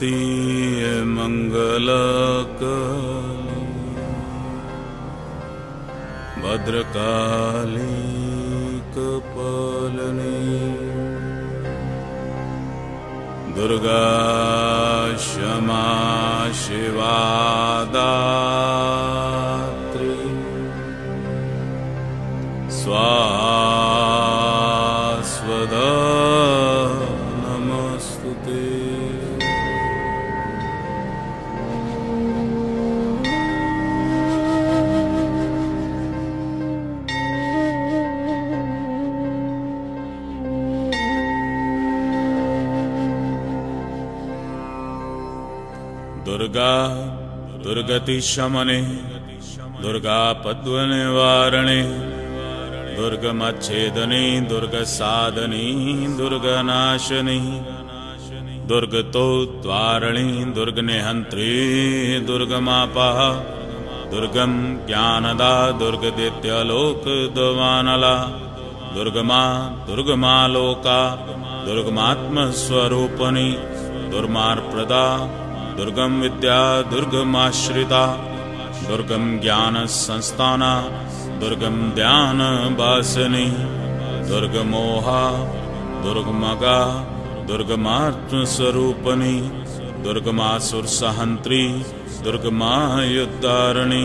जयन्ती मङ्गलकाली भद्रकाली शिवादात्री दुर्गा दुर्गतिशमने दुर्गापद्वनिवारणे दुर्गमच्छेदने दुर्गसाधने दुर्गनाशने दुर्गतोद्वारणे दुर्गनिहन्त्रे दुर्गमापः दुर्गं ज्ञानदा दुर्गदित्यलोकदवानला दुर्गमा दुर्गमालोका दुर्गमात्मस्वरूपनि दुर्मार्प्रदा दुर्गं विद्या दुर्गमाश्रिता दुर्गं ज्ञानसंस्थाना दुर्गं ध्यानवासिनी दुर्गमोहा दुर्गमगा दुर्गमात्मस्वरूपनि दुर्गमासुरसहन्त्री दुर्गमायुद्धारिणी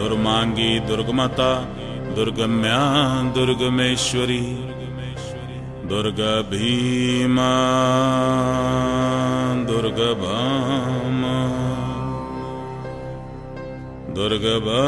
दुर्माङ्गी दुर्गमता दुर्गम्या दुर्गमेश्वरी दुर्गभीमा दुर्गभामा दुर्गभा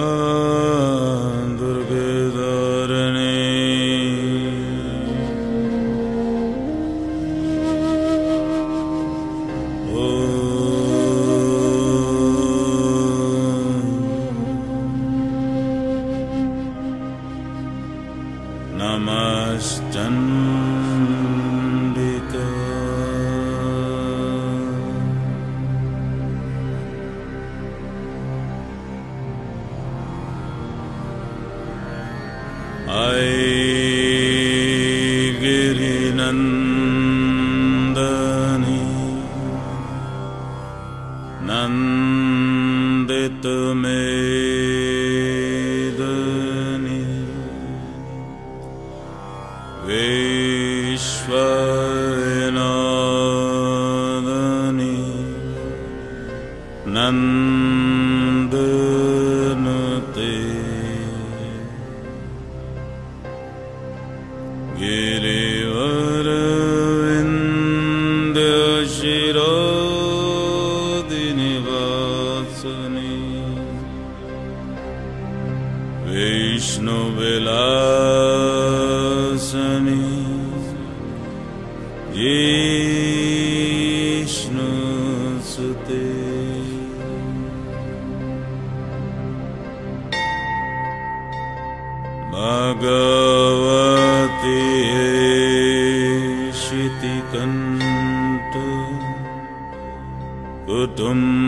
नन्दितमेदनि भगवति शितिकण्ठ कुटुम्बुनि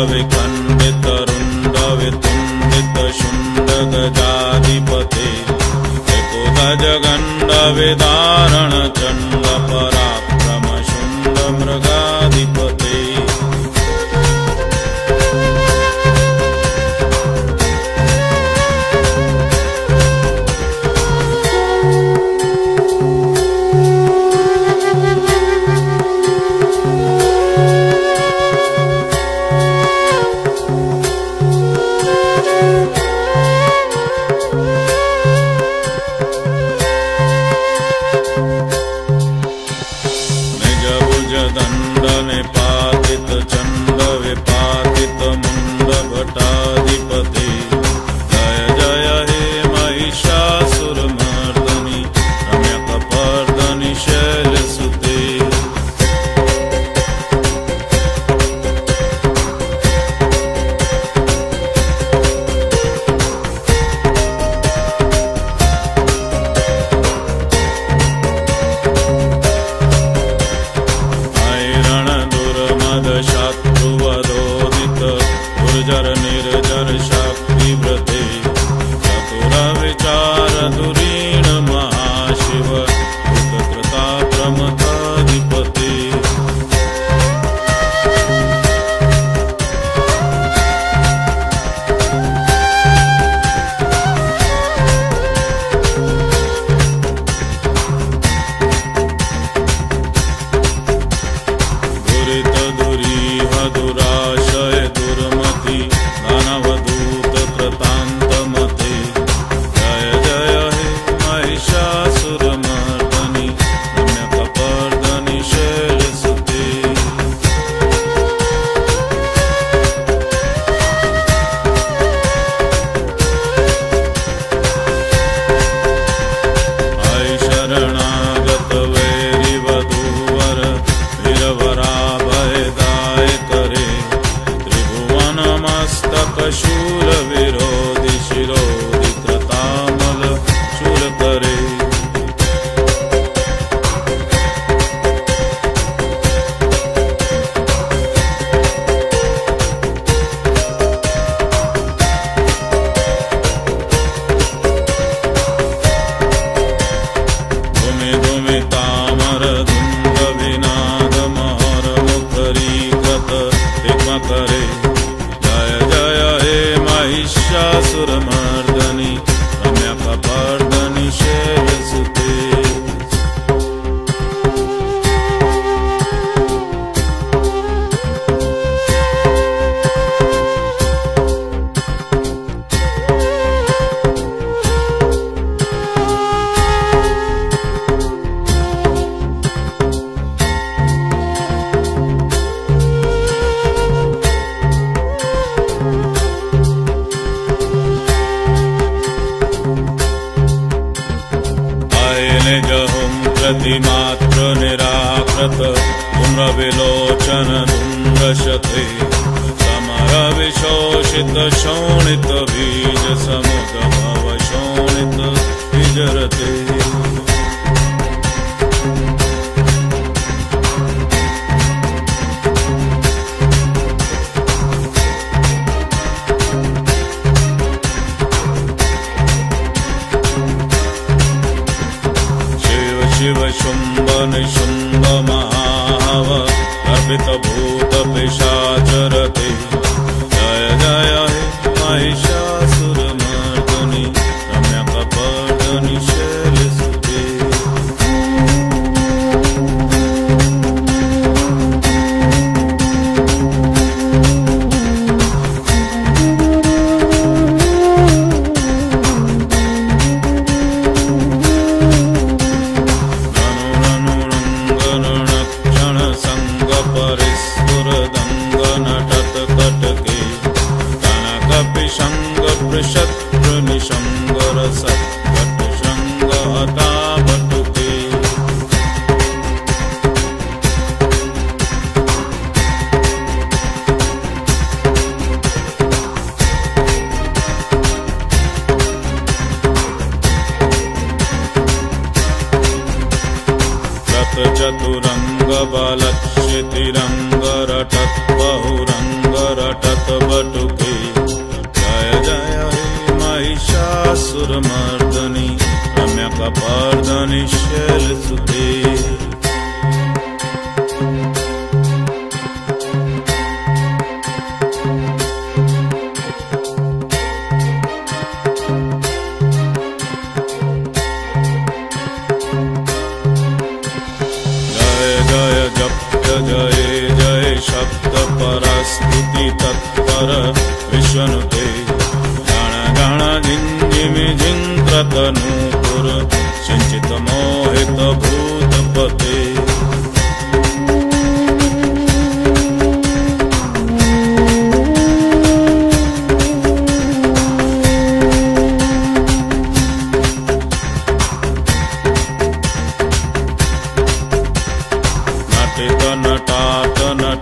America. मात्र निराकृत पुनर्विलोचन धुम्रशते समरविशोषित शोणित बीज समुदभव शोणित विजरते। मि कापारदानी शल सुते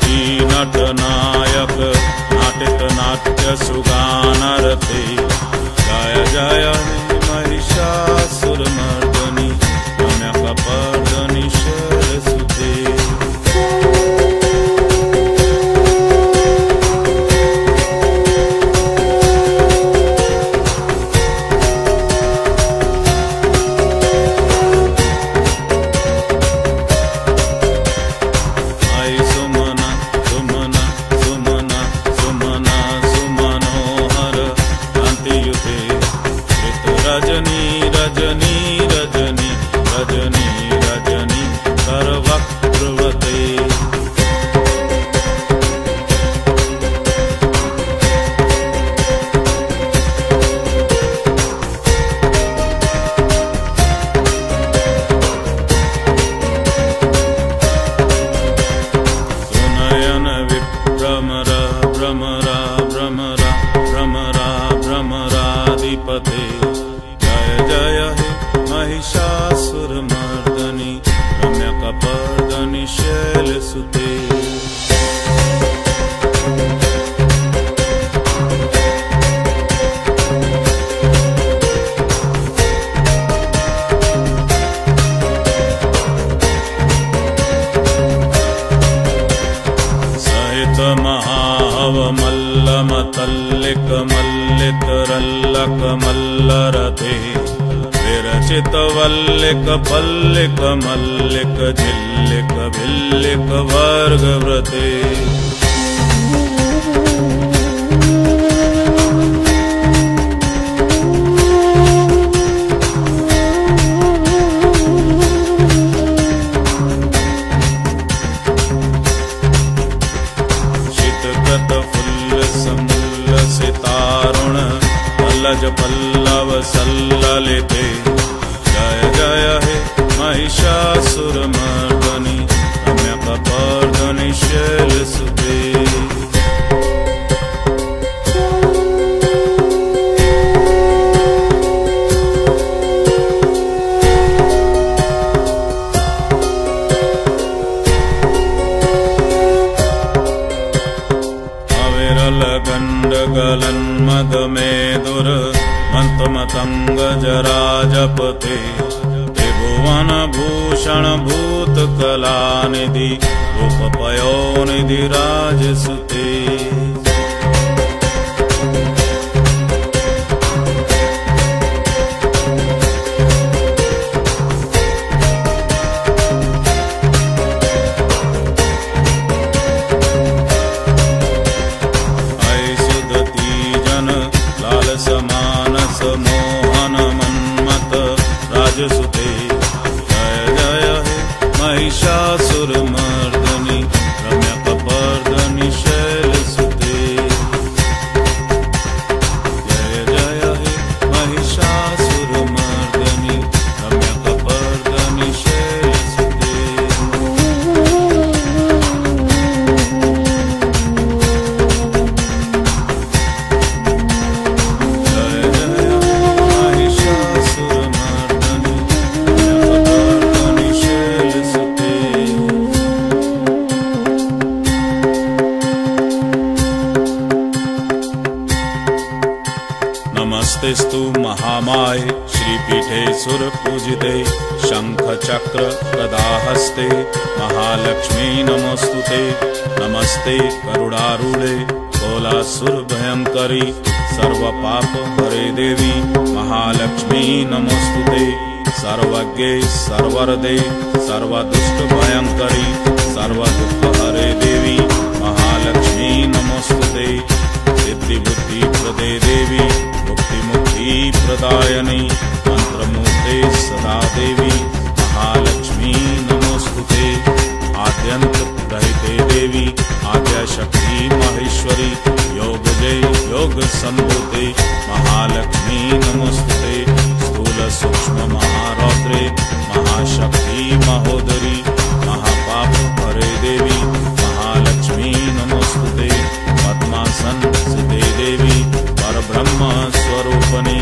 ी नट जय जय। गय मल्लरथे। मल्लरते विरचितवल्लक पल्लक मल्लक झिल्लक भिल्ल वर्गव्रते। ण्डगलन् मदमे त्रिभुवनभूषणभूतकलानिधि मन्तमतं गजराजपतेभुवन सर्वज्ञे सर्वदे सर्वदुष्टभयङ्करी सर्वदुःखहरे देवी महालक्ष्मी नमस्तुते सिद्धिबुद्धिप्रदे देवी मुक्तिमुक्तिप्रदायिनी मन्त्रमूर्ते सदा देवी महालक्ष्मी नमस्तुते आद्यन्त दरिते देवि आद्याशक्ति माहेश्वरि योगजय योगसम्भूते महालक्ष्मी नमस्तु ते सूक्ष्महारौत्रे महाशक्ति महोदरी महापाप हरे देवि महालक्ष्मी नमस्कृते पद्मासन्त सिते देवि परब्रह्मस्वरूपिणी